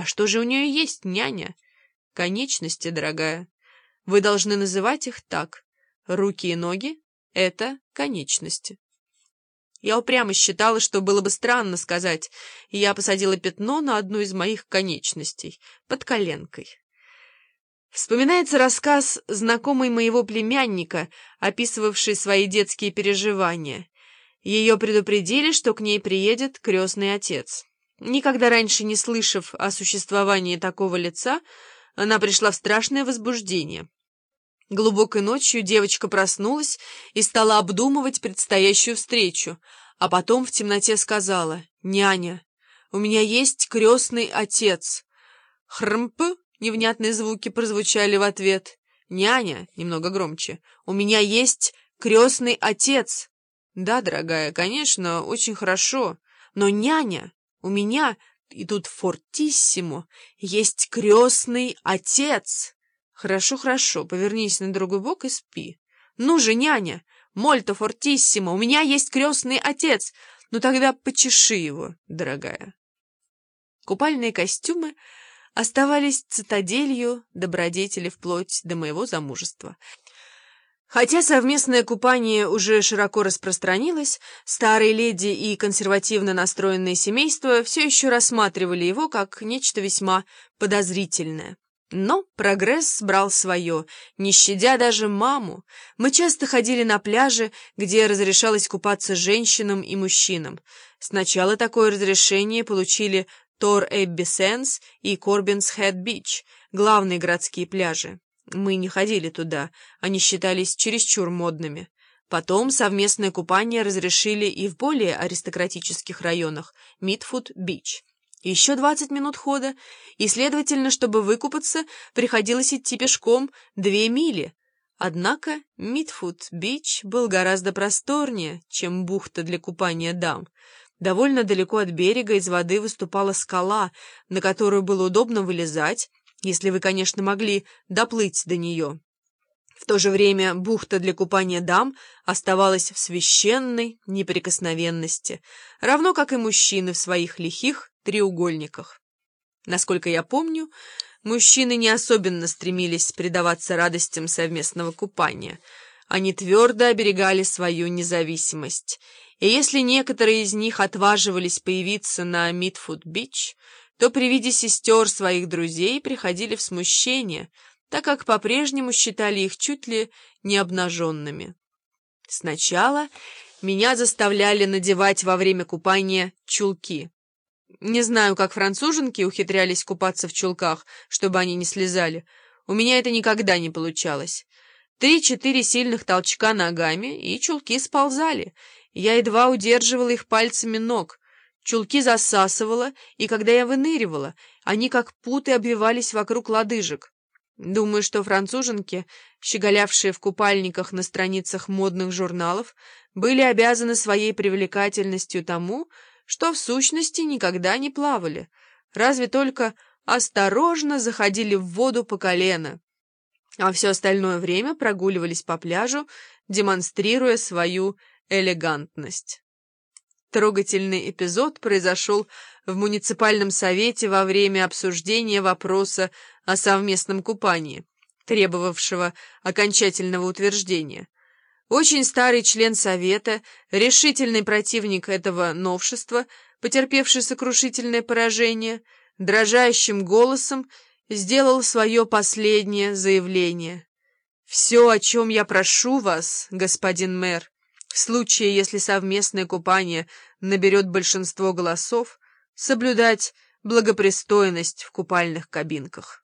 А что же у нее есть, няня? Конечности, дорогая. Вы должны называть их так. Руки и ноги — это конечности. Я упрямо считала, что было бы странно сказать, я посадила пятно на одну из моих конечностей, под коленкой. Вспоминается рассказ знакомой моего племянника, описывавший свои детские переживания. Ее предупредили, что к ней приедет крестный отец. Никогда раньше не слышав о существовании такого лица, она пришла в страшное возбуждение. Глубокой ночью девочка проснулась и стала обдумывать предстоящую встречу, а потом в темноте сказала «Няня, у меня есть крестный отец». «Хрмп» — невнятные звуки прозвучали в ответ. «Няня» — немного громче. «У меня есть крестный отец». «Да, дорогая, конечно, очень хорошо. Но няня, у меня, и тут фортиссимо, есть крестный отец». «Хорошо, хорошо, повернись на другой бок и спи». «Ну же, няня! Мольто фортиссимо! У меня есть крестный отец! Ну тогда почеши его, дорогая!» Купальные костюмы оставались цитаделью добродетели вплоть до моего замужества. Хотя совместное купание уже широко распространилось, старые леди и консервативно настроенные семейства все еще рассматривали его как нечто весьма подозрительное. Но прогресс брал свое, не щадя даже маму. Мы часто ходили на пляжи, где разрешалось купаться женщинам и мужчинам. Сначала такое разрешение получили Тор Эбби Сенс и Корбинс Хэт Бич, главные городские пляжи. Мы не ходили туда, они считались чересчур модными. Потом совместное купание разрешили и в более аристократических районах – Митфуд-Бич. Еще двадцать минут хода, и, следовательно, чтобы выкупаться, приходилось идти пешком две мили. Однако Митфуд-Бич был гораздо просторнее, чем бухта для купания дам. Довольно далеко от берега из воды выступала скала, на которую было удобно вылезать, если вы, конечно, могли доплыть до нее. В то же время бухта для купания дам оставалась в священной неприкосновенности, равно как и мужчины в своих лихих треугольниках. Насколько я помню, мужчины не особенно стремились предаваться радостям совместного купания. Они твердо оберегали свою независимость. И если некоторые из них отваживались появиться на Митфуд-Бич, то при виде сестер своих друзей приходили в смущение, так как по-прежнему считали их чуть ли не обнаженными. Сначала меня заставляли надевать во время купания чулки. Не знаю, как француженки ухитрялись купаться в чулках, чтобы они не слезали. У меня это никогда не получалось. Три-четыре сильных толчка ногами, и чулки сползали. Я едва удерживала их пальцами ног. Чулки засасывала, и когда я выныривала, они как путы обвивались вокруг лодыжек. Думаю, что француженки, щеголявшие в купальниках на страницах модных журналов, были обязаны своей привлекательностью тому, что в сущности никогда не плавали, разве только осторожно заходили в воду по колено, а все остальное время прогуливались по пляжу, демонстрируя свою элегантность. Трогательный эпизод произошел в муниципальном совете во время обсуждения вопроса о совместном купании, требовавшего окончательного утверждения. Очень старый член Совета, решительный противник этого новшества, потерпевший сокрушительное поражение, дрожащим голосом сделал свое последнее заявление. «Все, о чем я прошу вас, господин мэр, в случае, если совместное купание наберет большинство голосов, соблюдать благопристойность в купальных кабинках».